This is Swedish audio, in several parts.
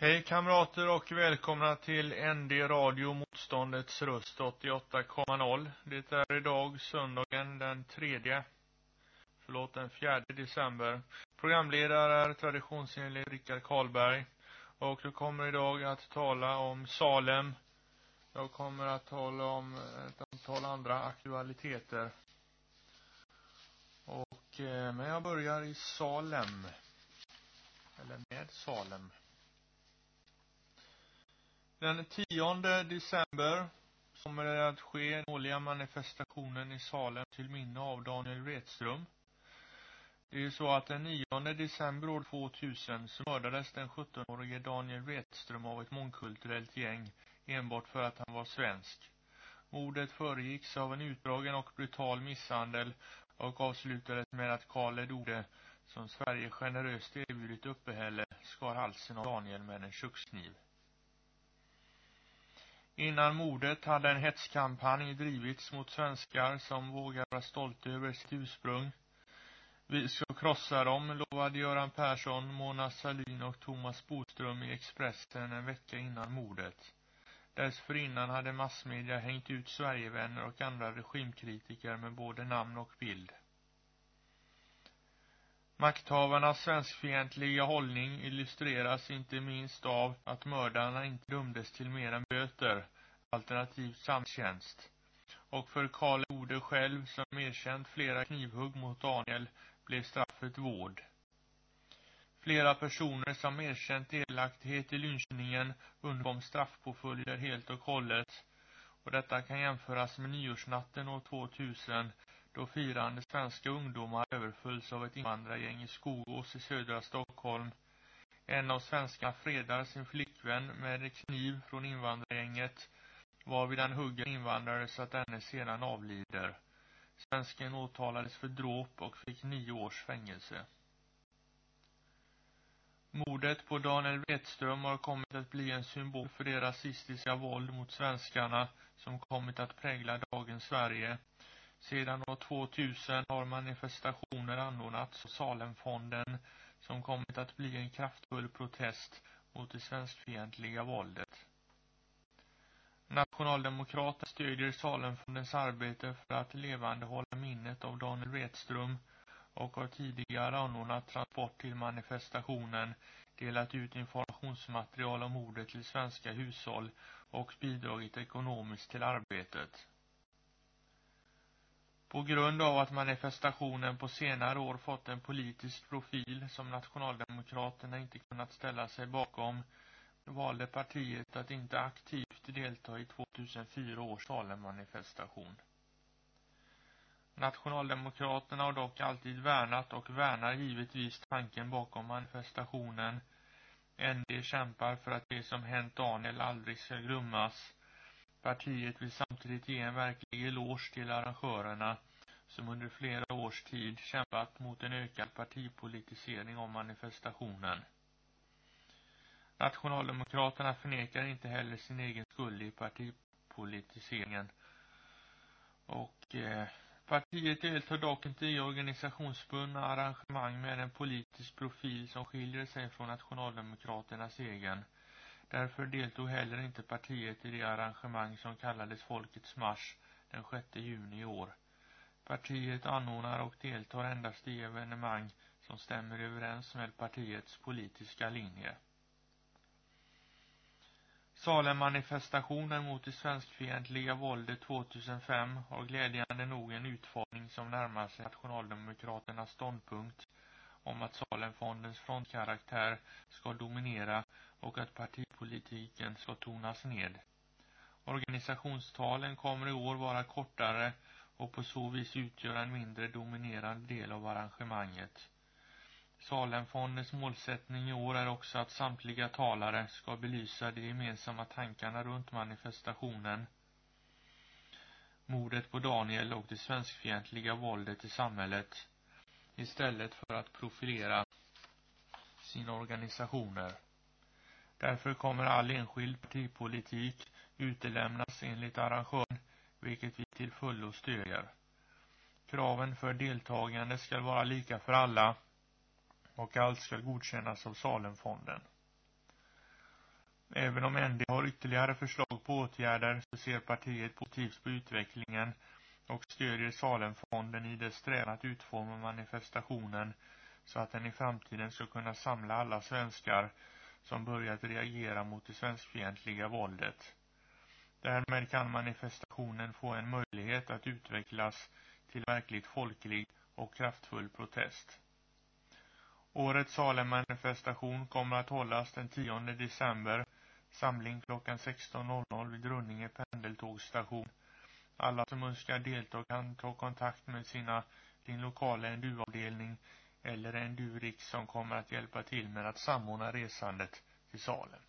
Hej kamrater och välkomna till ND Radio Motståndets röst 88,0. Det är idag söndagen den tredje, förlåt den fjärde december. Programledare är traditionsenlig Rickard Karlberg. Och du kommer idag att tala om Salem. Jag kommer att tala om ett antal andra aktualiteter. Och, eh, men jag börjar i Salem. Eller med Salem. Den 10 december kommer det att ske den årliga manifestationen i Salem till minne av Daniel Redström. Det är ju så att den 9 december år 2000 så mördades den 17-årige Daniel Redström av ett mångkulturellt gäng enbart för att han var svensk. Mordet föregicks av en utdragen och brutal misshandel och avslutades med att Karl Edode, som Sverige generöst erbjudit uppehälle, skar halsen av Daniel med en kökskniv. Innan mordet hade en hetskampanj drivits mot svenskar som vågar vara stolta över sitt ursprung. Vi ska krossa dem, lovade Göran Persson, Mona Sahlin och Thomas Boström i Expressen en vecka innan mordet. Dessförinnan hade massmedia hängt ut Sverigevänner och andra regimkritiker med både namn och bild. Makthavarnas svenskfientliga hållning illustreras inte minst av att mördarna inte dömdes till mer än böter, alternativt samtjänst. Och för Karl Ode själv, som erkänt flera knivhugg mot Daniel, blev straffet vård. Flera personer som erkänt delaktighet i lynchningen undkom straffpåföljder helt och hållet. Och detta kan jämföras med nyårsnatten år 2000 då firande svenska ungdomar överfölls av ett invandrargäng i Skogås i södra Stockholm. En av svenskarna fredar sin flickvän med en kniv från invandrargänget varvid han hugger invandrare så att denne sedan avlider. Svensken åtalades för dråp och fick nio års fängelse. Mordet på Daniel Wetström har kommit att bli en symbol för det rasistiska våld mot svenskarna som kommit att prägla dagens Sverige. Sedan år 2000 har manifestationer anordnats av Salemfonden som kommit att bli en kraftfull protest mot det svenskfientliga våldet. Nationaldemokraterna stödjer Salemfondens arbete för att levandehålla minnet av Daniel Wretström och har tidigare anordnat transport till manifestationen, delat ut informationsmaterial om mordet till svenska hushåll och bidragit ekonomiskt till arbetet. På grund av att manifestationen på senare år fått en politisk profil som nationaldemokraterna inte kunnat ställa sig bakom valde partiet att inte aktivt delta i 2004 års Salem-manifestation. Nationaldemokraterna har dock alltid värnat och värnar givetvis tanken bakom manifestationen. ND kämpar för att det som hänt Daniel aldrig ska glömmas. Partiet vill samtidigt ge en verklig eloge till arrangörerna som under flera års tid kämpat mot en ökad partipolitisering av manifestationen. Nationaldemokraterna förnekar inte heller sin egen skuld i partipolitiseringen. Och eh, partiet deltar dock inte i organisationsbundna arrangemang med en politisk profil som skiljer sig från Nationaldemokraternas egen. Därför deltog heller inte partiet i det arrangemang som kallades Folkets marsch den 6 juni i år. Partiet anordnar och deltar endast i evenemang som stämmer överens med partiets politiska linje. Salem-manifestationen mot det svenskfientliga våldet 2005 har glädjande nog en utformning som närmar sig nationaldemokraternas ståndpunkt om att Salemfondens frontkaraktär ska dominera och att partipolitiken ska tonas ned. Organisationstalen kommer i år vara kortare och på så vis utgöra en mindre dominerande del av arrangemanget. Salemfondens målsättning i år är också att samtliga talare ska belysa de gemensamma tankarna runt manifestationen, mordet på Daniel och det svenskfientliga våldet i samhället, istället för att profilera sina organisationer. Därför kommer all enskild partipolitik utelämnas enligt arrangören, vilket vi till fullo stödjer. Kraven för deltagande ska vara lika för alla och allt ska godkännas av Salemfonden. Även om ND har ytterligare förslag på åtgärder så ser partiet positivt på utvecklingen och stödjer Salemfonden i dess strävan att utforma manifestationen så att den i framtiden ska kunna samla alla svenskar som börjat reagera mot det svenskfientliga våldet. Därmed kan manifestationen få en möjlighet att utvecklas till verkligt folklig och kraftfull protest. Årets Salem-manifestation kommer att hållas den 10 december, samling klockan 16.00 vid Runninge pendeltågsstation. Alla som önskar delta kan ta kontakt med sina, din lokala NDU-avdelning eller NDU-riks som kommer att hjälpa till med att samordna resandet till Salem.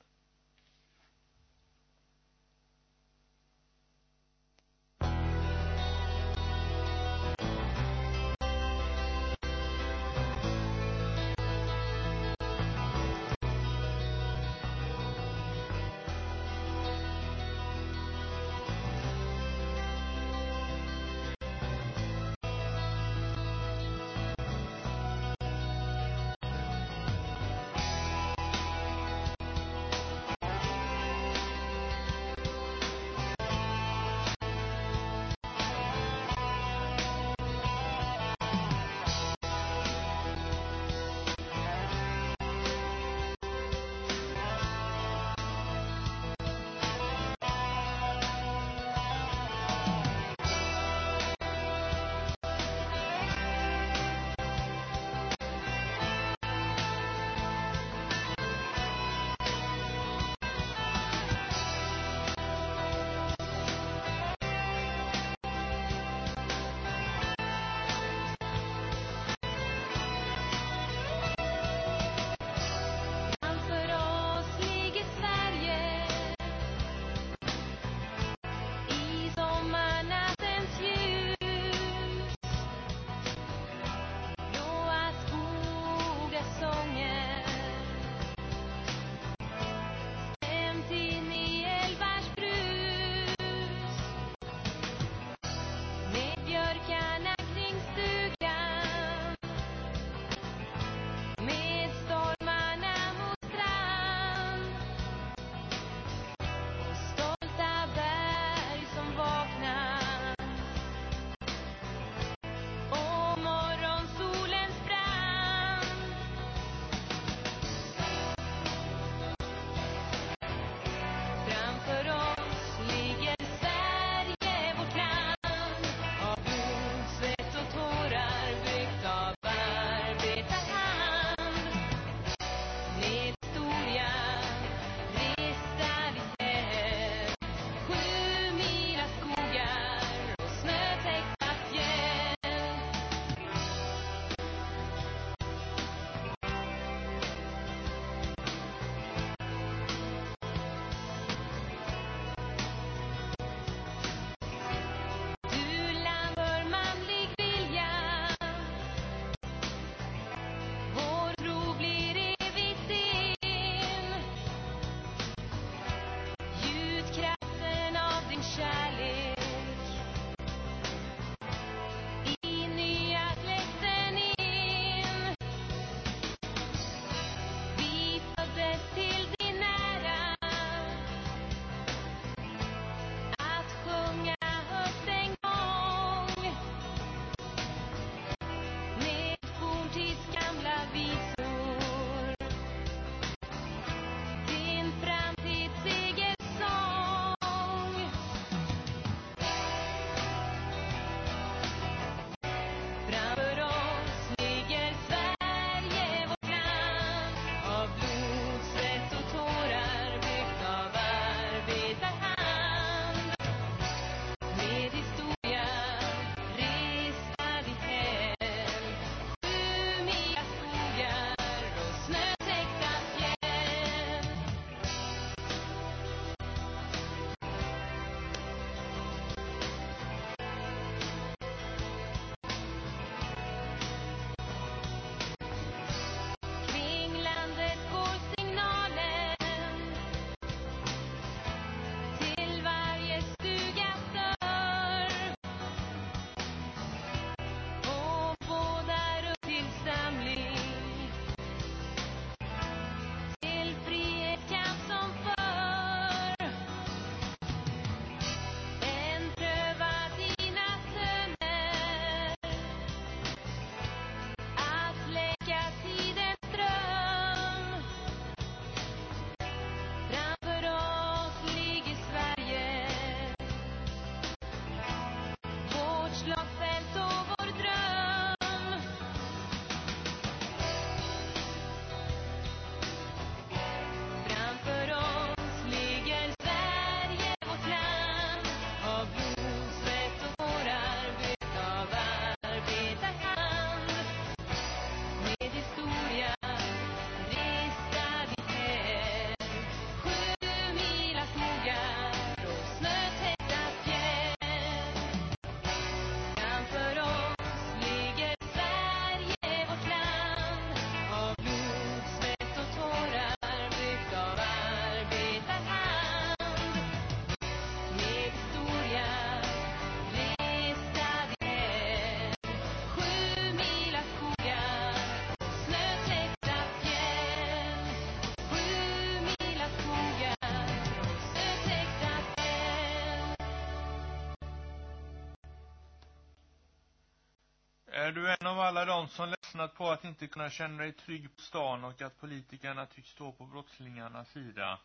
Är du en av alla de som ledsnat på att inte kunna känna dig trygg på stan och att politikerna tycks stå på brottslingarnas sida?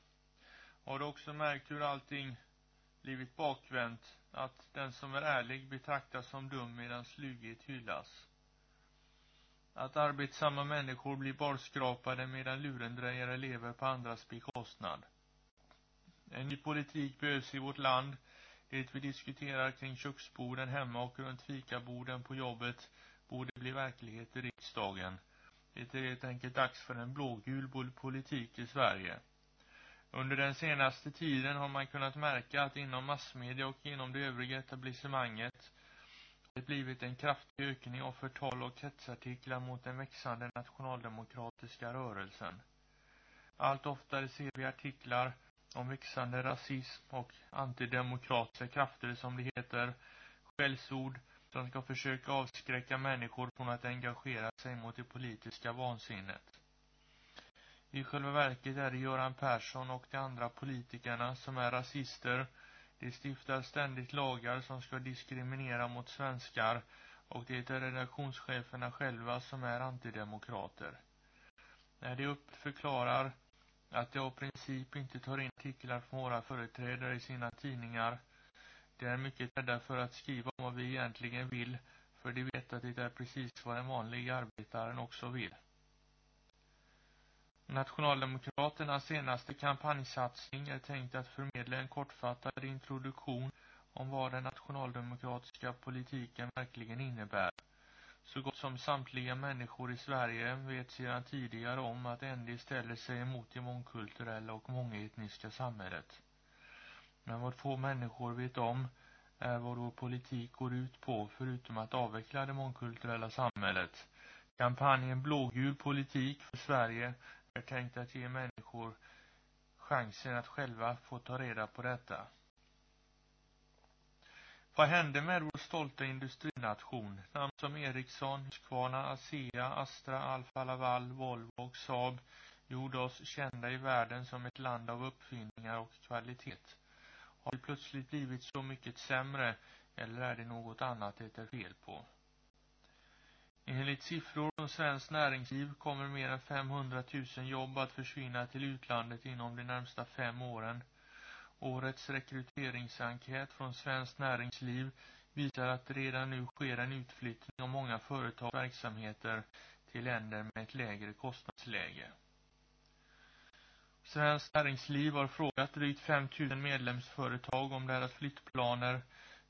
Har du också märkt hur allting blivit bakvänt, att den som är ärlig betraktas som dum medan slughet hyllas? Att arbetsamma människor blir barskrapade medan lurendrejare lever på andras bekostnad? En ny politik behövs i vårt land det vi diskuterar kring köksborden hemma och runt fikaborden på jobbet borde bli verklighet i riksdagen. Det är helt enkelt dags för en blågul politik i Sverige. Under den senaste tiden har man kunnat märka att inom massmedia och inom det övriga etablissemanget har det blivit en kraftig ökning av förtal och hetsartiklar mot den växande nationaldemokratiska rörelsen. Allt oftare ser vi artiklar om växande rasism och antidemokratiska krafter som det heter, skällsord som ska försöka avskräcka människor från att engagera sig mot det politiska vansinnet. I själva verket är det Göran Persson och de andra politikerna som är rasister. De stiftar ständigt lagar som ska diskriminera mot svenskar och det är redaktionscheferna själva som är antidemokrater. När de uppförklarar att de av princip inte tar in artiklar från våra företrädare i sina tidningar. De är mycket rädda för att skriva om vad vi egentligen vill, för de vet att det är precis vad den vanlig arbetaren också vill. Nationaldemokraternas senaste kampanjsatsning är tänkt att förmedla en kortfattad introduktion om vad den nationaldemokratiska politiken verkligen innebär. Så gott som samtliga människor i Sverige vet sedan tidigare om att ND ställer sig emot det mångkulturella och mångetniska samhället. Men vad få människor vet om är vad vår politik går ut på förutom att avveckla det mångkulturella samhället. Kampanjen Blågul politik för Sverige är tänkt att ge människor chansen att själva få ta reda på detta. Vad hände med vår stolta industrination? Namn som Ericsson, Husqvarna, ASEA, Astra, Alfa Laval, Volvo och Saab gjorde oss kända i världen som ett land av uppfinningar och kvalitet. Har det plötsligt blivit så mycket sämre eller är det något annat det är fel på? Enligt siffror från Svenskt Näringsliv kommer mer än 500 000 jobb att försvinna till utlandet inom de närmsta fem åren. Årets rekryteringsenkät från Svenskt Näringsliv visar att det redan nu sker en utflyttning av många företags verksamheter till länder med ett lägre kostnadsläge. Svenskt Näringsliv har frågat drygt 5 000 medlemsföretag om deras flyttplaner.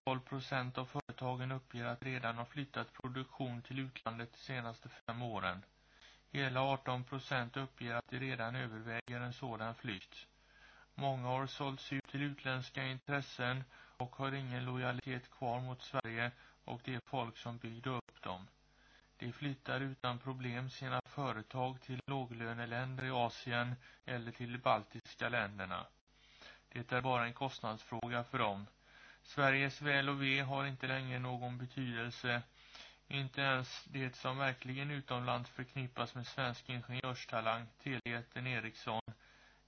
12 procent av företagen uppger att redan har flyttat produktion till utlandet de senaste fem åren. Hela 18 procent uppger att de redan överväger en sådan flytt. Många har sålts ut till utländska intressen och har ingen lojalitet kvar mot Sverige och det folk som byggde upp dem. De flyttar utan problem sina företag till låglöneländer i Asien eller till de baltiska länderna. Det är bara en kostnadsfråga för dem. Sveriges väl och ve har inte längre någon betydelse. Inte ens det som verkligen utomlands förknippas med svensk ingenjörstalang, Telejätten Ericsson,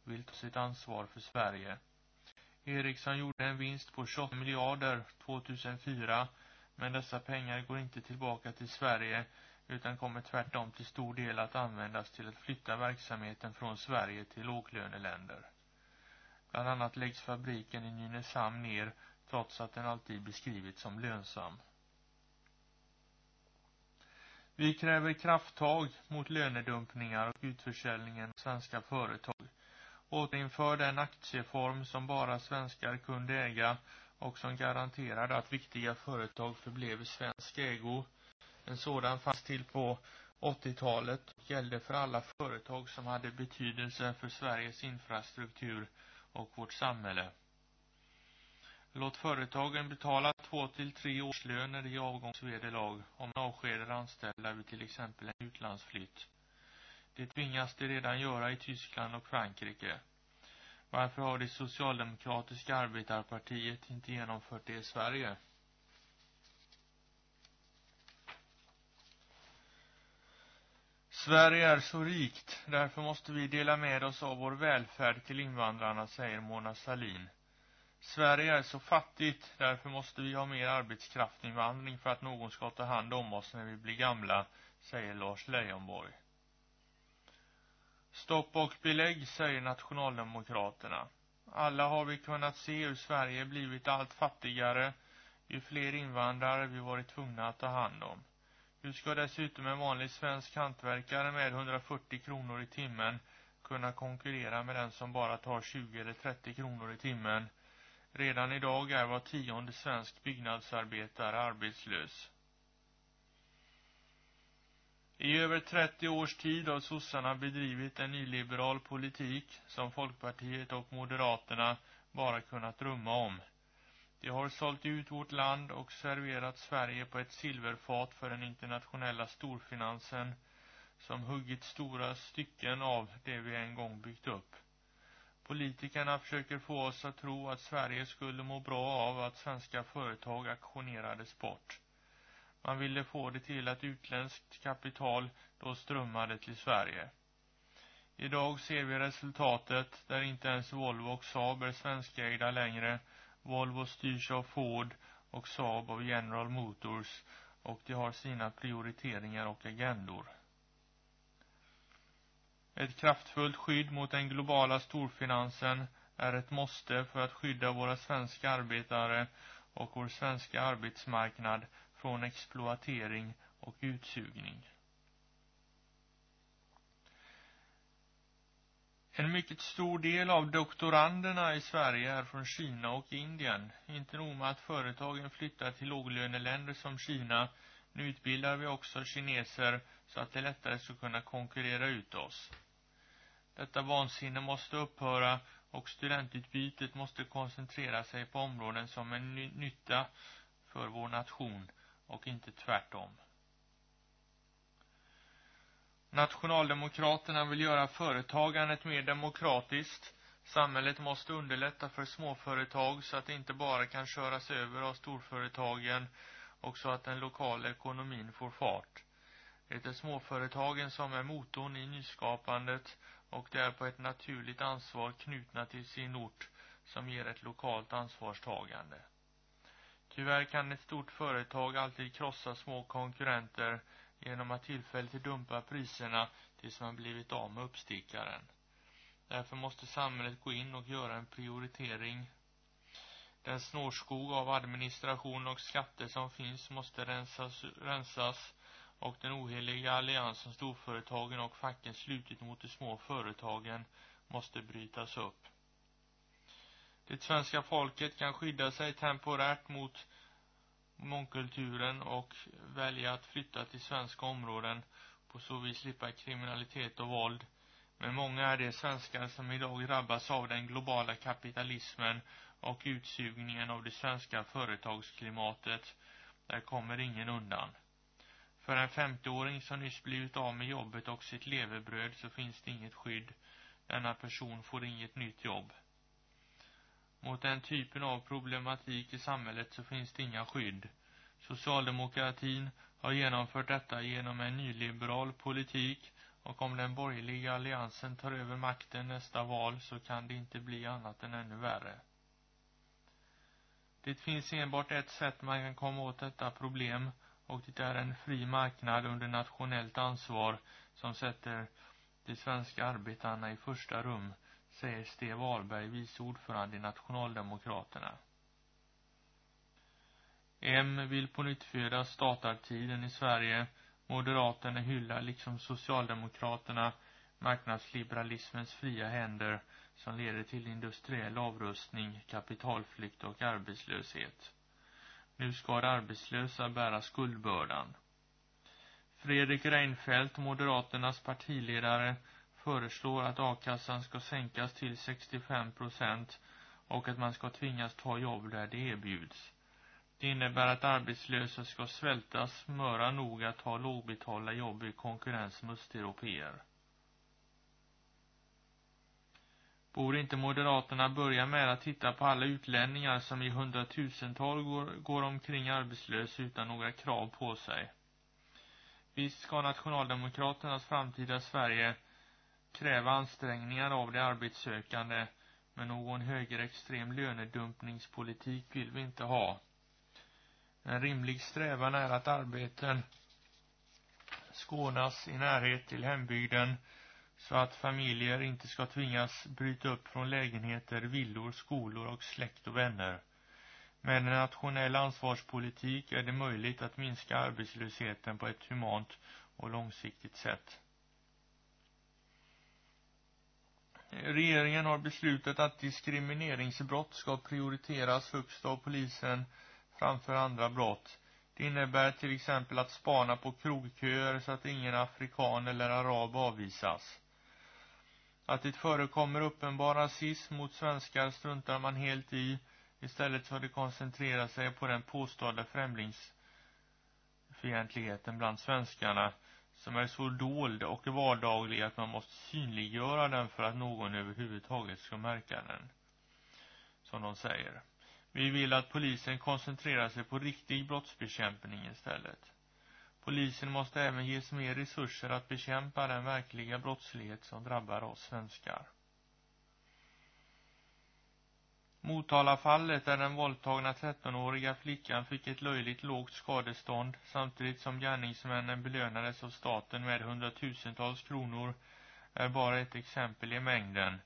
vill ta sitt ansvar för Sverige. Ericsson gjorde en vinst på 28 miljarder 2004, men dessa pengar går inte tillbaka till Sverige utan kommer tvärtom till stor del att användas till att flytta verksamheten från Sverige till låglöneländer. Bland annat läggs fabriken i Nynäshamn ner trots att den alltid beskrivits som lönsam. Vi kräver krafttag mot lönedumpningar och utförsäljningen av svenska företag återinför den aktieform som bara svenskar kunde äga och som garanterade att viktiga företag förblev i svensk ägo. En sådan fanns till på 80-talet och gällde för alla företag som hade betydelse för Sveriges infrastruktur och vårt samhälle. Låt företagen betala två till tre årslöner i avgångsvederlag om man avskedar anställda vid till exempel en utlandsflytt. Det tvingas de redan göra i Tyskland och Frankrike. Varför har det socialdemokratiska arbetarpartiet inte genomfört det i Sverige? Sverige är så rikt, därför måste vi dela med oss av vår välfärd till invandrarna, säger Mona Salin. Sverige är så fattigt, därför måste vi ha mer arbetskraftinvandring för att någon ska ta hand om oss när vi blir gamla, säger Lars Leijonborg. Stopp och belägg, säger nationaldemokraterna. Alla har vi kunnat se hur Sverige blivit allt fattigare ju fler invandrare vi varit tvungna att ta hand om. Du ska dessutom en vanlig svensk hantverkare med 140 kronor i timmen kunna konkurrera med den som bara tar 20 eller 30 kronor i timmen? Redan idag är var tionde svensk byggnadsarbetare arbetslös. I över 30 års tid har sossarna bedrivit en nyliberal politik som Folkpartiet och Moderaterna bara kunnat drömma om. De har sålt ut vårt land och serverat Sverige på ett silverfat för den internationella storfinansen som huggit stora stycken av det vi en gång byggt upp. Politikerna försöker få oss att tro att Sverige skulle må bra av att svenska företag aktionerades bort. Man ville få det till att utländskt kapital då strömmade till Sverige. Idag ser vi resultatet där inte ens Volvo och Saab är svenskägda längre. Volvo styrs av Ford och Saab av General Motors och de har sina prioriteringar och agendor. Ett kraftfullt skydd mot den globala storfinansen är ett måste för att skydda våra svenska arbetare och vår svenska arbetsmarknad från exploatering och utsugning. En mycket stor del av doktoranderna i Sverige är från Kina och Indien. Inte nog med att företagen flyttar till låglöneländer som Kina, nu utbildar vi också kineser så att det lättare ska kunna konkurrera ut oss. Detta vansinne måste upphöra och studentutbytet måste koncentrera sig på områden som är nytta för vår nation och inte tvärtom. Nationaldemokraterna vill göra företagandet mer demokratiskt. Samhället måste underlätta för småföretag så att det inte bara kan köras över av storföretagen och så att den lokala ekonomin får fart. Det är småföretagen som är motorn i nyskapandet och det är på ett naturligt ansvar knutna till sin ort som ger ett lokalt ansvarstagande. Tyvärr kan ett stort företag alltid krossa små konkurrenter genom att tillfälligt dumpa priserna tills man blivit av med uppstickaren. Därför måste samhället gå in och göra en prioritering. Den snårskog av administration och skatter som finns måste rensas, rensas och den oheliga allians som storföretagen och facken slutit mot de små företagen måste brytas upp. Det svenska folket kan skydda sig temporärt mot mångkulturen och välja att flytta till svenska områden på så vis slippa kriminalitet och våld. Men många är de svenskar som idag drabbas av den globala kapitalismen och utsugningen av det svenska företagsklimatet. Där kommer ingen undan. För en 50-åring som nyss blivit av med jobbet och sitt levebröd så finns det inget skydd. Denna person får inget nytt jobb. Mot den typen av problematik i samhället så finns det inga skydd. Socialdemokratin har genomfört detta genom en nyliberal politik och om den borgerliga alliansen tar över makten nästa val så kan det inte bli annat än ännu värre. Det finns enbart ett sätt man kan komma åt detta problem och det är en fri marknad under nationellt ansvar som sätter de svenska arbetarna i första rum säger Steve Wahlberg, vice ordförande i Nationaldemokraterna. M vill på nytt föda statartiden i Sverige. Moderaterna hyllar liksom Socialdemokraterna marknadsliberalismens fria händer som leder till industriell avrustning, kapitalflykt och arbetslöshet. Nu ska de arbetslösa bära skuldbördan. Fredrik Reinfeldt, Moderaternas partiledare, föreslår att a-kassan ska sänkas till 65 procent och att man ska tvingas ta jobb där det erbjuds. Det innebär att arbetslösa ska svältas möra nog att ta lågbetalda jobb i konkurrens med östeuropeer. Borde inte Moderaterna börja med att titta på alla utlänningar som i hundratusental går, går omkring arbetslösa utan några krav på sig? Visst ska nationaldemokraternas framtida Sverige kräva ansträngningar av de arbetssökande, men någon högerextrem lönedumpningspolitik vill vi inte ha. En rimlig strävan är att arbeten skånas i närhet till hembygden så att familjer inte ska tvingas bryta upp från lägenheter, villor, skolor och släkt och vänner. Med en nationell ansvarspolitik är det möjligt att minska arbetslösheten på ett humant och långsiktigt sätt. Regeringen har beslutat att diskrimineringsbrott ska prioriteras högst av polisen framför andra brott. Det innebär till exempel att spana på krogköer så att ingen afrikan eller arab avvisas. Att det förekommer uppenbar rasism mot svenskar struntar man helt i. Istället för det koncentrera sig på den påstådda främlingsfientligheten bland svenskarna som är så dold och vardaglig att man måste synliggöra den för att någon överhuvudtaget ska märka den. Som de säger. Vi vill att polisen koncentrerar sig på riktig brottsbekämpning istället. Polisen måste även ges mer resurser att bekämpa den verkliga brottslighet som drabbar oss svenskar. Motalafallet där den våldtagna 13-åriga flickan fick ett löjligt lågt skadestånd samtidigt som gärningsmännen belönades av staten med hundratusentals kronor är bara ett exempel i mängden.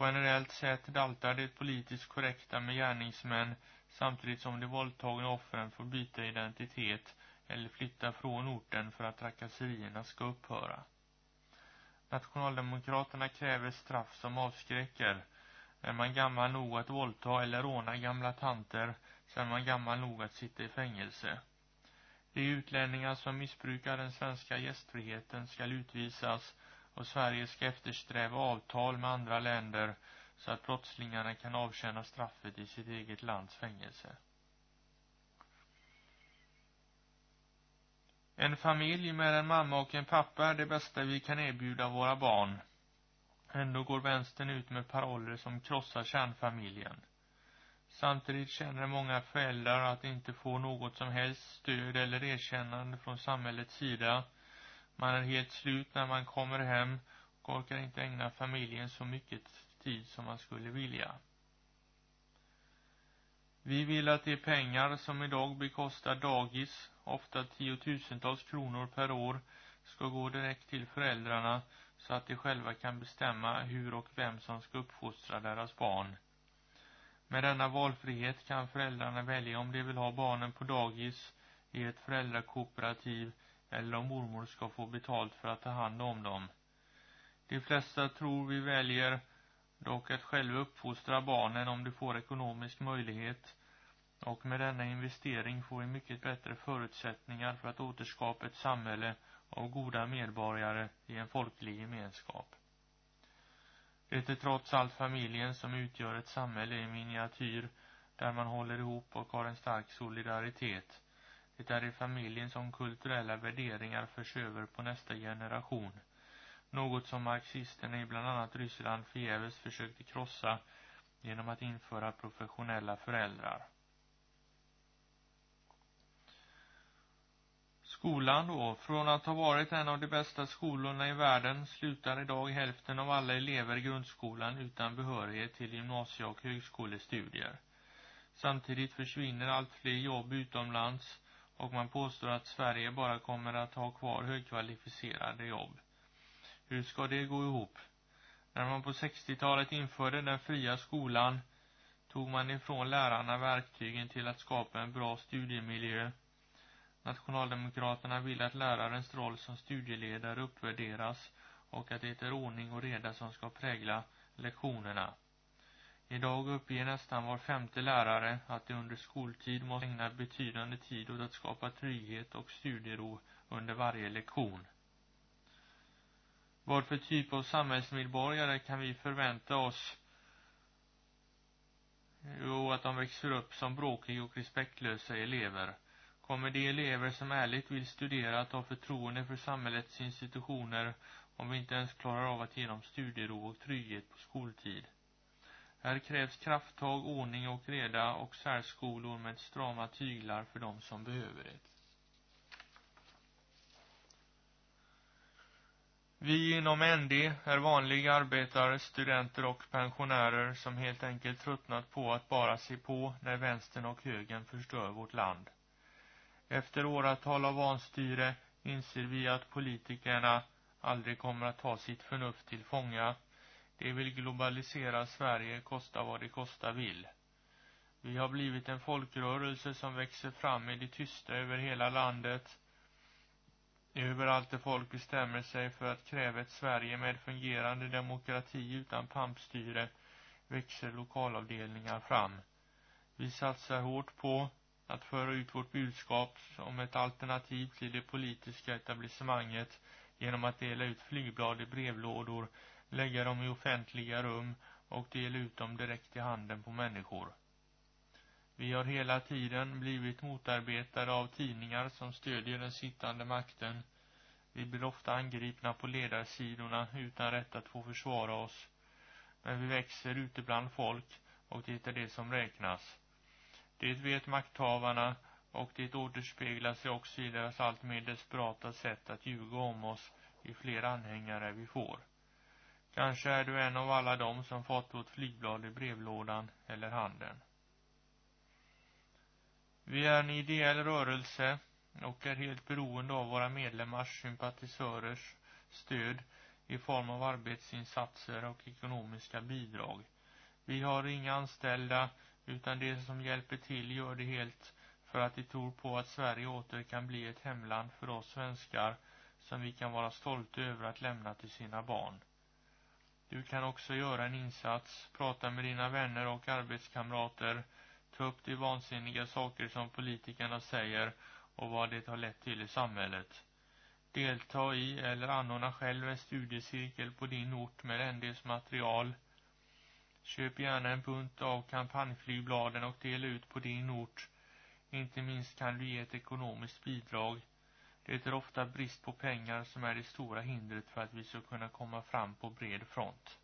Generellt sett daltar det politiskt korrekta med gärningsmän samtidigt som de våldtagna offren får byta identitet eller flytta från orten för att trakasserierna ska upphöra. Nationaldemokraterna kräver straff som avskräcker. Är man gammal nog att våldta eller råna gamla tanter så är man gammal nog att sitta i fängelse. De utlänningar som missbrukar den svenska gästfriheten ska utvisas och Sverige ska eftersträva avtal med andra länder så att brottslingarna kan avtjäna straffet i sitt eget lands fängelse. En familj med en mamma och en pappa är det bästa vi kan erbjuda våra barn. Ändå går vänstern ut med paroller som krossar kärnfamiljen. Samtidigt känner många föräldrar att de inte får något som helst stöd eller erkännande från samhällets sida. Man är helt slut när man kommer hem och orkar inte ägna familjen så mycket tid som man skulle vilja. Vi vill att de pengar som idag bekostar dagis, ofta tiotusentals kronor per år, ska gå direkt till föräldrarna så att de själva kan bestämma hur och vem som ska uppfostra deras barn. Med denna valfrihet kan föräldrarna välja om de vill ha barnen på dagis, i ett föräldrakooperativ eller om mormor ska få betalt för att ta hand om dem. De flesta tror vi väljer dock att själva uppfostra barnen om de får ekonomisk möjlighet och med denna investering får vi mycket bättre förutsättningar för att återskapa ett samhälle av goda medborgare i en folklig gemenskap. Det är trots allt familjen som utgör ett samhälle i miniatyr där man håller ihop och har en stark solidaritet. Det är i familjen som kulturella värderingar förs över på nästa generation. Något som marxisterna i bland annat Ryssland förgäves försökte krossa genom att införa professionella föräldrar. Skolan då, från att ha varit en av de bästa skolorna i världen slutar idag hälften av alla elever i grundskolan utan behörighet till gymnasie- och högskolestudier. Samtidigt försvinner allt fler jobb utomlands och man påstår att Sverige bara kommer att ha kvar högkvalificerade jobb. Hur ska det gå ihop? När man på 60-talet införde den fria skolan tog man ifrån lärarna verktygen till att skapa en bra studiemiljö Nationaldemokraterna vill att lärarens roll som studieledare uppvärderas och att det är ordning och reda som ska prägla lektionerna. Idag uppger nästan var femte lärare att de under skoltid måste ägna betydande tid åt att skapa trygghet och studiero under varje lektion. Vad för typ av samhällsmedborgare kan vi förvänta oss? Jo, att de växer upp som bråkiga och respektlösa elever kommer de elever som ärligt vill studera att ha förtroende för samhällets institutioner om vi inte ens klarar av att ge dem studiero och trygghet på skoltid. Här krävs krafttag, ordning och reda och särskolor med strama tyglar för dem som behöver det. Vi inom ND är vanliga arbetare, studenter och pensionärer som helt enkelt tröttnat på att bara se på när vänstern och högern förstör vårt land. Efter åratal av vanstyre inser vi att politikerna aldrig kommer att ta sitt förnuft till fånga. De vill globalisera Sverige, kosta vad det kosta vill. Vi har blivit en folkrörelse som växer fram i det tysta över hela landet Överallt där folk bestämmer sig för att kräva ett Sverige med fungerande demokrati utan pampstyre växer lokalavdelningar fram. Vi satsar hårt på att föra ut vårt budskap som ett alternativ till det politiska etablissemanget genom att dela ut flygblad i brevlådor, lägga dem i offentliga rum och dela ut dem direkt i handen på människor. Vi har hela tiden blivit motarbetade av tidningar som stödjer den sittande makten. Vi blir ofta angripna på ledarsidorna utan rätt att få försvara oss. Men vi växer ute bland folk och det är det som räknas. Det vet makthavarna och det återspeglar sig också i deras allt mer desperata sätt att ljuga om oss i fler anhängare vi får. Kanske är du en av alla dem som fått vårt flygblad i brevlådan eller handen. Vi är en ideell rörelse och är helt beroende av våra medlemmars sympatisörers stöd i form av arbetsinsatser och ekonomiska bidrag. Vi har inga anställda utan de som hjälper till gör det helt för att de tror på att Sverige åter kan bli ett hemland för oss svenskar som vi kan vara stolta över att lämna till sina barn. Du kan också göra en insats, prata med dina vänner och arbetskamrater ta upp de vansinniga saker som politikerna säger och vad det har lett till i samhället. Delta i eller anordna själv en studiecirkel på din ort med NDs material. Köp gärna en bunt av kampanjflygbladen och dela ut på din ort. Inte minst kan du ge ett ekonomiskt bidrag. Det är ofta brist på pengar som är det stora hindret för att vi ska kunna komma fram på bred front.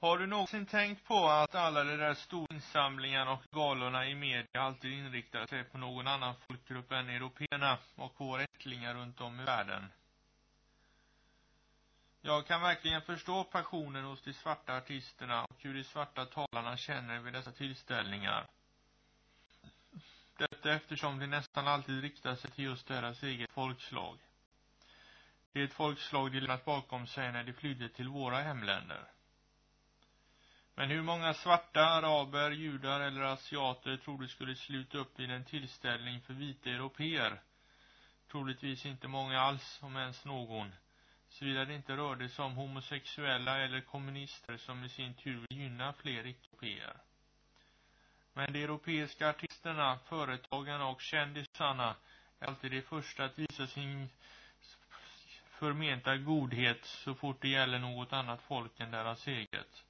Har du någonsin tänkt på att alla de där stora insamlingarna och galorna i media alltid inriktar sig på någon annan folkgrupp än européerna och våra ättlingar runt om i världen? Jag kan verkligen förstå passionen hos de svarta artisterna och hur de svarta talarna känner vid dessa tillställningar. Detta eftersom de nästan alltid riktar sig till just deras eget folkslag. Det är ett folkslag de lämnat bakom sig när de flydde till våra hemländer. Men hur många svarta, araber, judar eller asiater tror du skulle sluta upp vid en tillställning för vita europeer? Troligtvis inte många alls, om ens någon. Såvida det inte rörde sig om homosexuella eller kommunister som i sin tur vill gynna fler icke-europeer. Men de europeiska artisterna, företagarna och kändisarna är alltid de första att visa sin förmenta godhet så fort det gäller något annat folk än deras eget.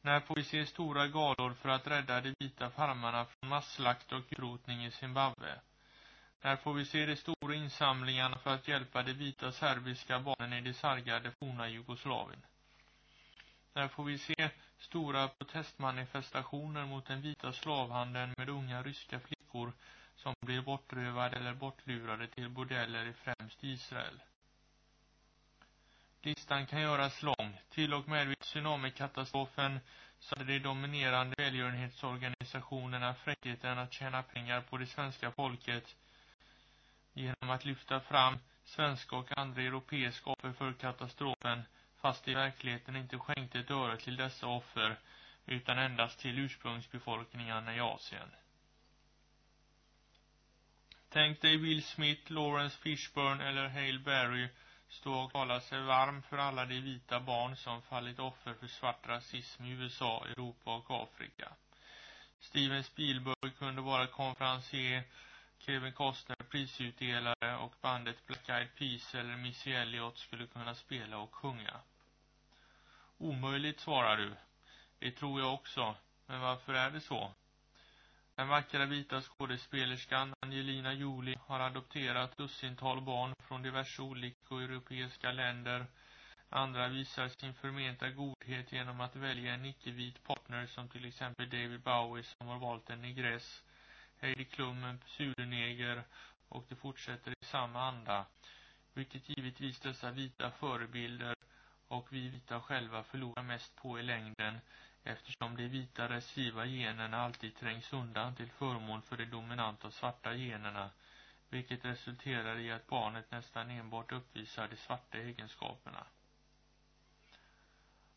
När får vi se stora galor för att rädda de vita farmarna från masslakt och utrotning i Zimbabwe? När får vi se de stora insamlingarna för att hjälpa de vita serbiska barnen i det sargade forna Jugoslavien? När får vi se stora protestmanifestationer mot den vita slavhandeln med unga ryska flickor som blir bortrövade eller bortlurade till bordeller i främst Israel? Listan kan göras lång. Till och med vid tsunamikatastrofen så hade de dominerande välgörenhetsorganisationerna fräckheten att tjäna pengar på det svenska folket genom att lyfta fram svenska och andra europeiska offer för katastrofen fast de i verkligheten inte skänkte ett öre till dessa offer utan endast till ursprungsbefolkningarna i Asien. Tänk dig Will Smith, Lawrence Fishburne eller Hale Berry stå och tala sig varm för alla de vita barn som fallit offer för svart rasism i USA, Europa och Afrika. Steven Spielberg kunde vara konferencier, Kevin Costner prisutdelare och bandet Black Eyed Peas eller Missy Elliott skulle kunna spela och sjunga. Omöjligt, svarar du. Det tror jag också. Men varför är det så? Den vackra vita skådespelerskan Angelina Jolie har adopterat dussintal barn från diverse olika europeiska länder. Andra visar sin förmenta godhet genom att välja en icke-vit partner som till exempel David Bowie som har valt en negress, Heidi Klum en pseudoneger och det fortsätter i samma anda. Vilket givetvis dessa vita förebilder och vi vita själva förlorar mest på i längden eftersom de vita recessiva generna alltid trängs undan till förmån för de dominanta svarta generna vilket resulterar i att barnet nästan enbart uppvisar de svarta egenskaperna.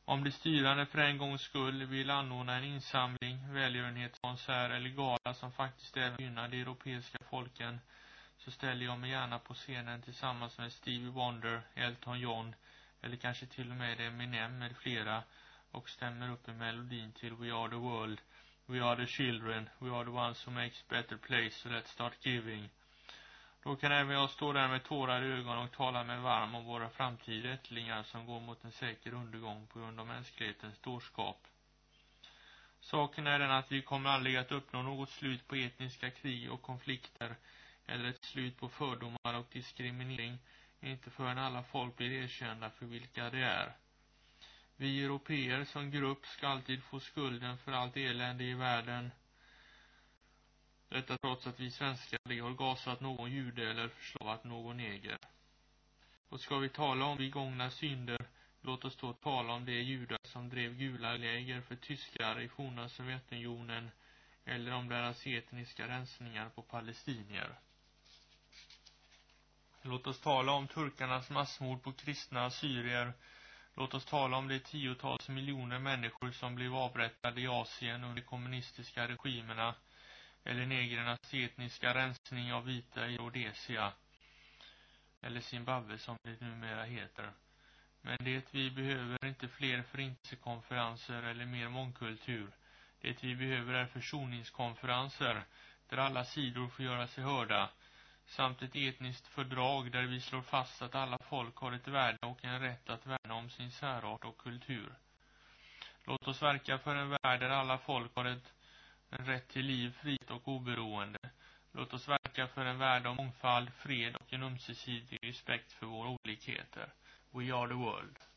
Om de styrande för en gångs skull vill anordna en insamling, välgörenhetskonsert eller gala som faktiskt även gynnar de europeiska folken så ställer jag mig gärna på scenen tillsammans med Stevie Wonder, Elton John eller kanske till och med Eminem med flera och stämmer upp i melodin till We are the world, We are the children, We are the ones who makes better place, so let's start giving. Då kan även jag stå där med tårar i ögonen och tala med varm om våra framtida ättlingar som går mot en säker undergång på grund av mänsklighetens dårskap. Saken är den att vi kommer aldrig att uppnå något slut på etniska krig och konflikter eller ett slut på fördomar och diskriminering inte förrän alla folk blir erkända för vilka de är. Vi europeer som grupp ska alltid få skulden för allt elände i världen. Detta trots att vi svenskar aldrig har gasat någon jude eller förslavat någon neger. Och ska vi tala om begångna synder, låt oss då tala om de judar som drev gula läger för tyskar i forna Sovjetunionen eller om deras etniska rensningar på palestinier. Låt oss tala om turkarnas massmord på kristna assyrier. Låt oss tala om de tiotals miljoner människor som blev avrättade i Asien under de kommunistiska regimerna eller negrernas etniska rensning av vita i Rhodesia eller Zimbabwe som det numera heter. Men det vi behöver är inte fler förintelsekonferenser eller mer mångkultur. Det vi behöver är försoningskonferenser där alla sidor får göra sig hörda samt ett etniskt fördrag där vi slår fast att alla folk har ett värde och en rätt att värna om sin särart och kultur. Låt oss verka för en värld där alla folk har ett, en rätt till liv, frihet och oberoende. Låt oss verka för en värld av mångfald, fred och en ömsesidig respekt för våra olikheter. We are the world.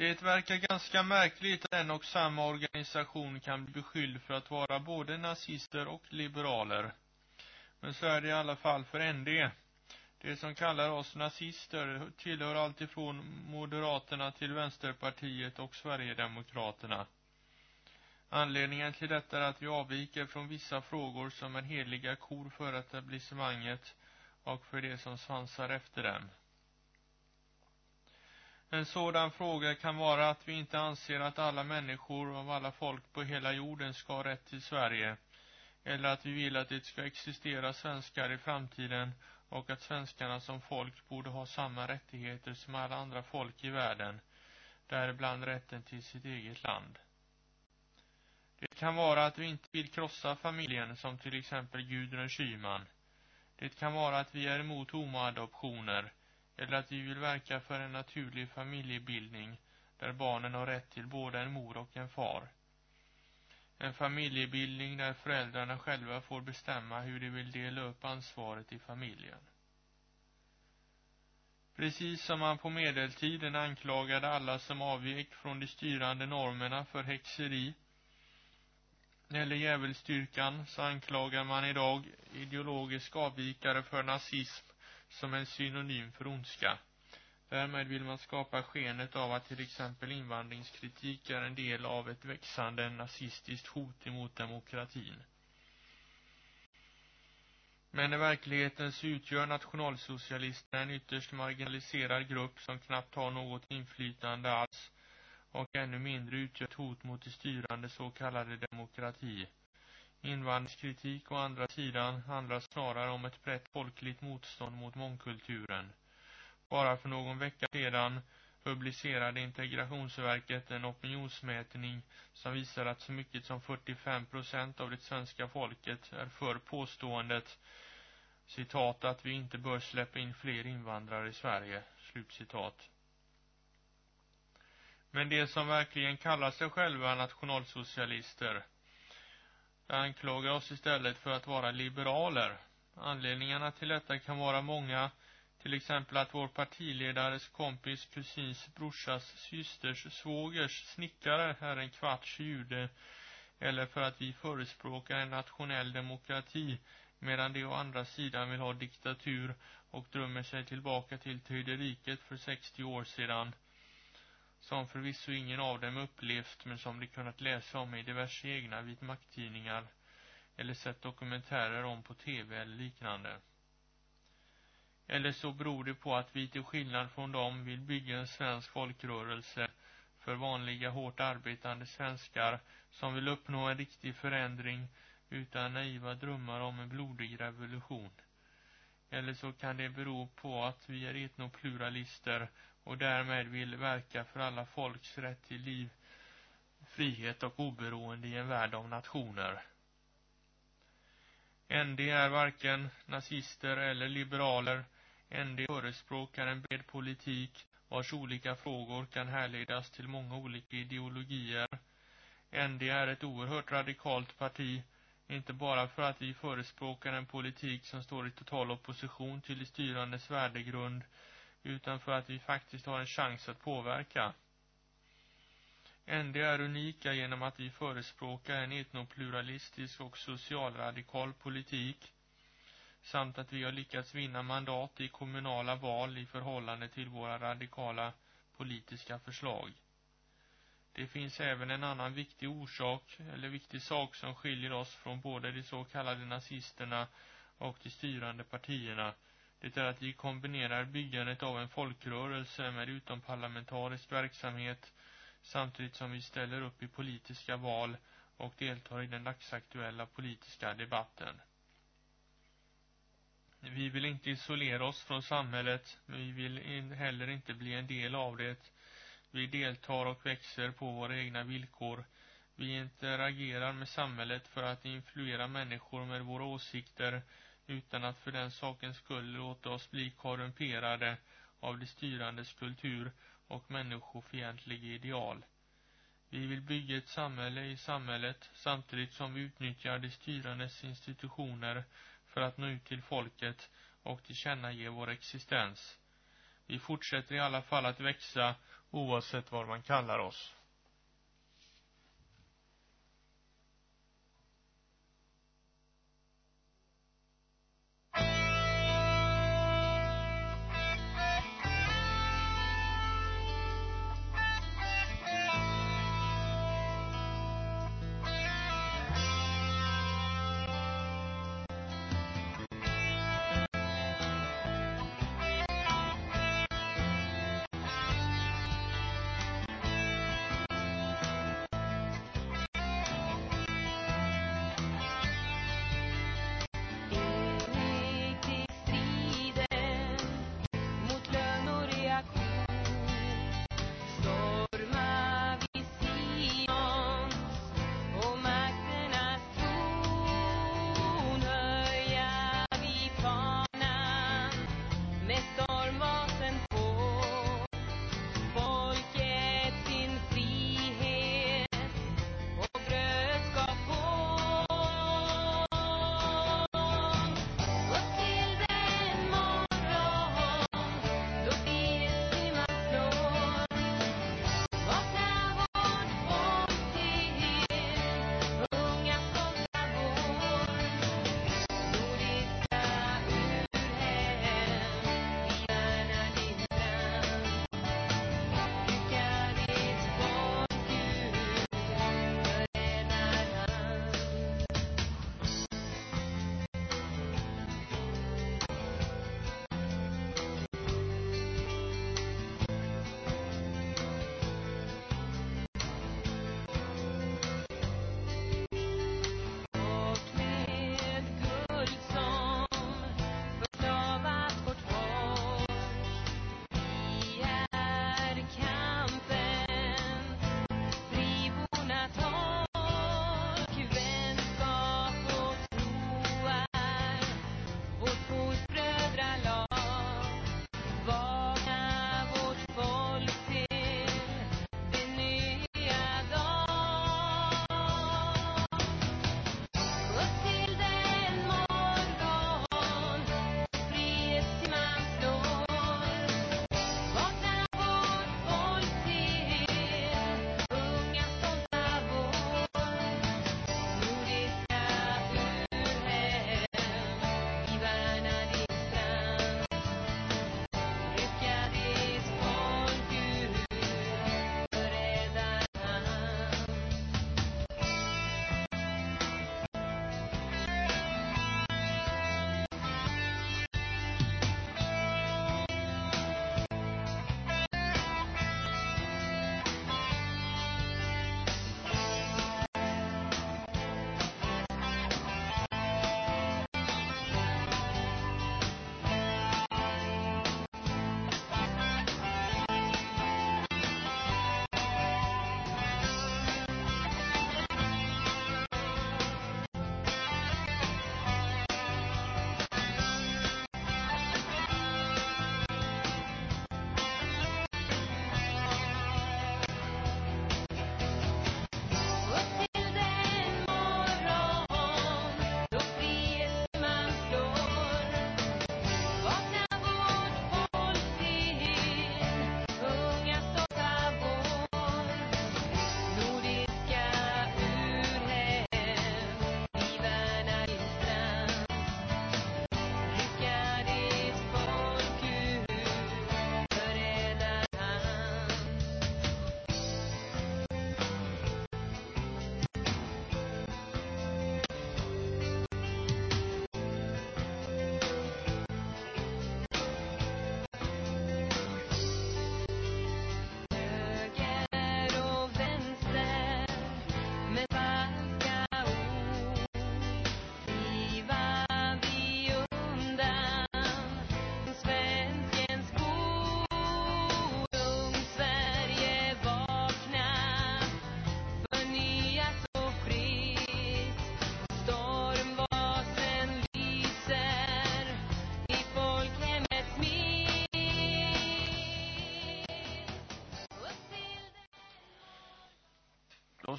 Det verkar ganska märkligt att en och samma organisation kan bli beskylld för att vara både nazister och liberaler. Men så är det i alla fall för ND. Det som kallar oss nazister tillhör alltifrån Moderaterna till Vänsterpartiet och Sverigedemokraterna. Anledningen till detta är att vi avviker från vissa frågor som är heliga kor för etablissemanget och för det som svansar efter dem. En sådan fråga kan vara att vi inte anser att alla människor av alla folk på hela jorden ska ha rätt till Sverige. Eller att vi vill att det ska existera svenskar i framtiden och att svenskarna som folk borde ha samma rättigheter som alla andra folk i världen. Däribland rätten till sitt eget land. Det kan vara att vi inte vill krossa familjen som till exempel Gudrun Schyman. Det kan vara att vi är emot homoadoptioner eller att vi vill verka för en naturlig familjebildning där barnen har rätt till både en mor och en far. En familjebildning där föräldrarna själva får bestämma hur de vill dela upp ansvaret i familjen. Precis som man på medeltiden anklagade alla som avvek från de styrande normerna för häxeri eller djävulsdyrkan så anklagar man idag ideologiska avvikare för nazism som en synonym för ondska. Därmed vill man skapa skenet av att till exempel invandringskritik är en del av ett växande nazistiskt hot emot demokratin. Men i verkligheten så utgör nationalsocialisterna en ytterst marginaliserad grupp som knappt har något inflytande alls och ännu mindre utgör ett hot mot det styrande så kallade demokrati. Invandringskritik å andra sidan handlar snarare om ett brett folkligt motstånd mot mångkulturen. Bara för någon vecka sedan publicerade Integrationsverket en opinionsmätning som visar att så mycket som 45 procent av det svenska folket är för påståendet citat att vi inte bör släppa in fler invandrare i Sverige, slutcitat. Men det som verkligen kallar sig själva nationalsocialister anklagar oss istället för att vara liberaler. Anledningarna till detta kan vara många, till exempel att vår partiledares kompis, kusins, brorsas, systers, svågers, snickare är en kvarts jude, eller för att vi förespråkar en nationell demokrati, medan de å andra sidan vill ha diktatur och drömmer sig tillbaka till tyderiket för 60 år sedan som förvisso ingen av dem upplevt men som de kunnat läsa om i diverse egna vitmakttidningar eller sett dokumentärer om på tv eller liknande. Eller så beror det på att vi till skillnad från dem vill bygga en svensk folkrörelse för vanliga hårt arbetande svenskar som vill uppnå en riktig förändring utan naiva drömmar om en blodig revolution. Eller så kan det bero på att vi är etnopluralister och därmed vill verka för alla folks rätt till liv, frihet och oberoende i en värld av nationer. ND är varken nazister eller liberaler. ND förespråkar en bred politik vars olika frågor kan härledas till många olika ideologier. ND är ett oerhört radikalt parti, inte bara för att vi förespråkar en politik som står i total opposition till de styrandes värdegrund, utan för att vi faktiskt har en chans att påverka. ND är unika genom att vi förespråkar en etnopluralistisk och socialradikal politik samt att vi har lyckats vinna mandat i kommunala val i förhållande till våra radikala politiska förslag. Det finns även en annan viktig orsak, eller viktig sak som skiljer oss från både de så kallade nazisterna och de styrande partierna. Det är att vi kombinerar byggandet av en folkrörelse med utomparlamentarisk verksamhet samtidigt som vi ställer upp i politiska val och deltar i den dagsaktuella politiska debatten. Vi vill inte isolera oss från samhället, men vi vill heller inte bli en del av det. Vi deltar och växer på våra egna villkor. Vi interagerar med samhället för att influera människor med våra åsikter utan att för den sakens skull låta oss bli korrumperade av de styrandes kultur och människofientliga ideal. Vi vill bygga ett samhälle i samhället samtidigt som vi utnyttjar de styrandes institutioner för att nå ut till folket och tillkännage vår existens. Vi fortsätter i alla fall att växa oavsett vad man kallar oss.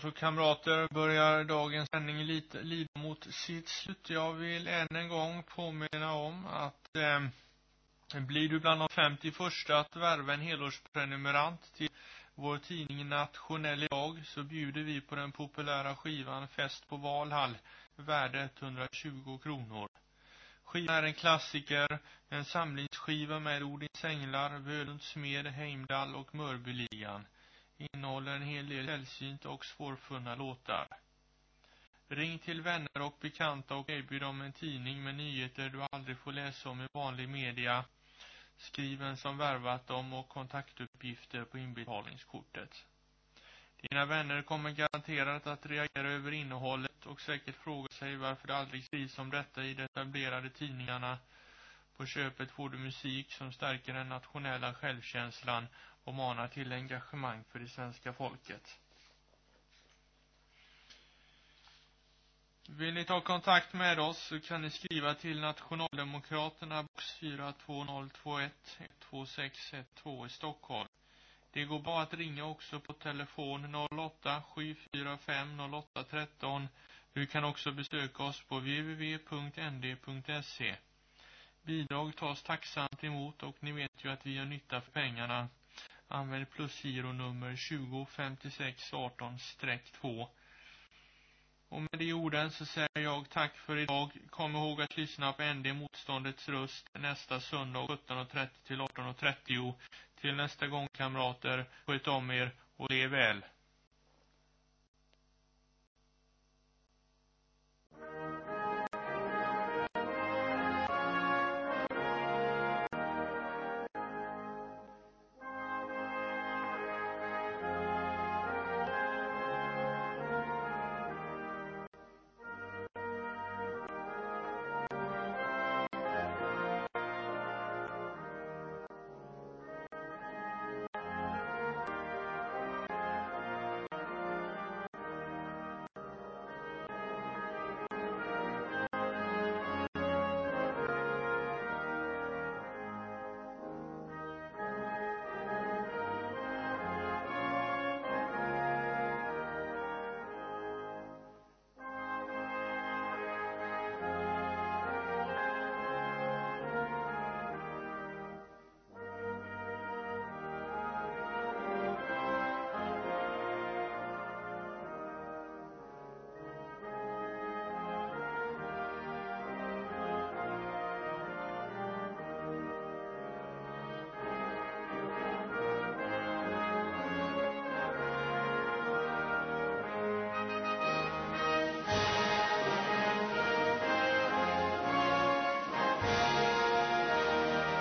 Så kamrater börjar dagens sändning lite lida mot sitt slut. Jag vill än en gång påminna om att eh, blir du bland de 50 första att värva en helårsprenumerant till vår tidning Nationell idag så bjuder vi på den populära skivan Fest på Valhall, värde 120 kronor. Skivan är en klassiker, en samlingsskiva med Odins Änglar, Völunds Smed, Heimdall och Mörbyligan. Innehåller en hel del sällsynta och svårfunna låtar. Ring till vänner och bekanta och erbjud dem en tidning med nyheter du aldrig får läsa om i vanlig media. skriven som värvat dem och kontaktuppgifter på inbetalningskortet. Dina vänner kommer garanterat att reagera över innehållet och säkert fråga sig varför det aldrig skrivs om detta i de etablerade tidningarna. På köpet får du musik som stärker den nationella självkänslan och manar till engagemang för det svenska folket. Vill ni ta kontakt med oss så kan ni skriva till Nationaldemokraterna box 42021 12612 i Stockholm. Det går bara att ringa också på telefon 08 745 08 13. Du kan också besöka oss på www.nd.se. Bidrag tas tacksamt emot och ni vet ju att vi gör nytta för pengarna. Använd plusgironummer 205618-2. Och med de orden så säger jag tack för idag. Kom ihåg att lyssna på ND Motståndets röst nästa söndag 17.30 till 18.30. Till nästa gång kamrater, sköt om er och lev väl.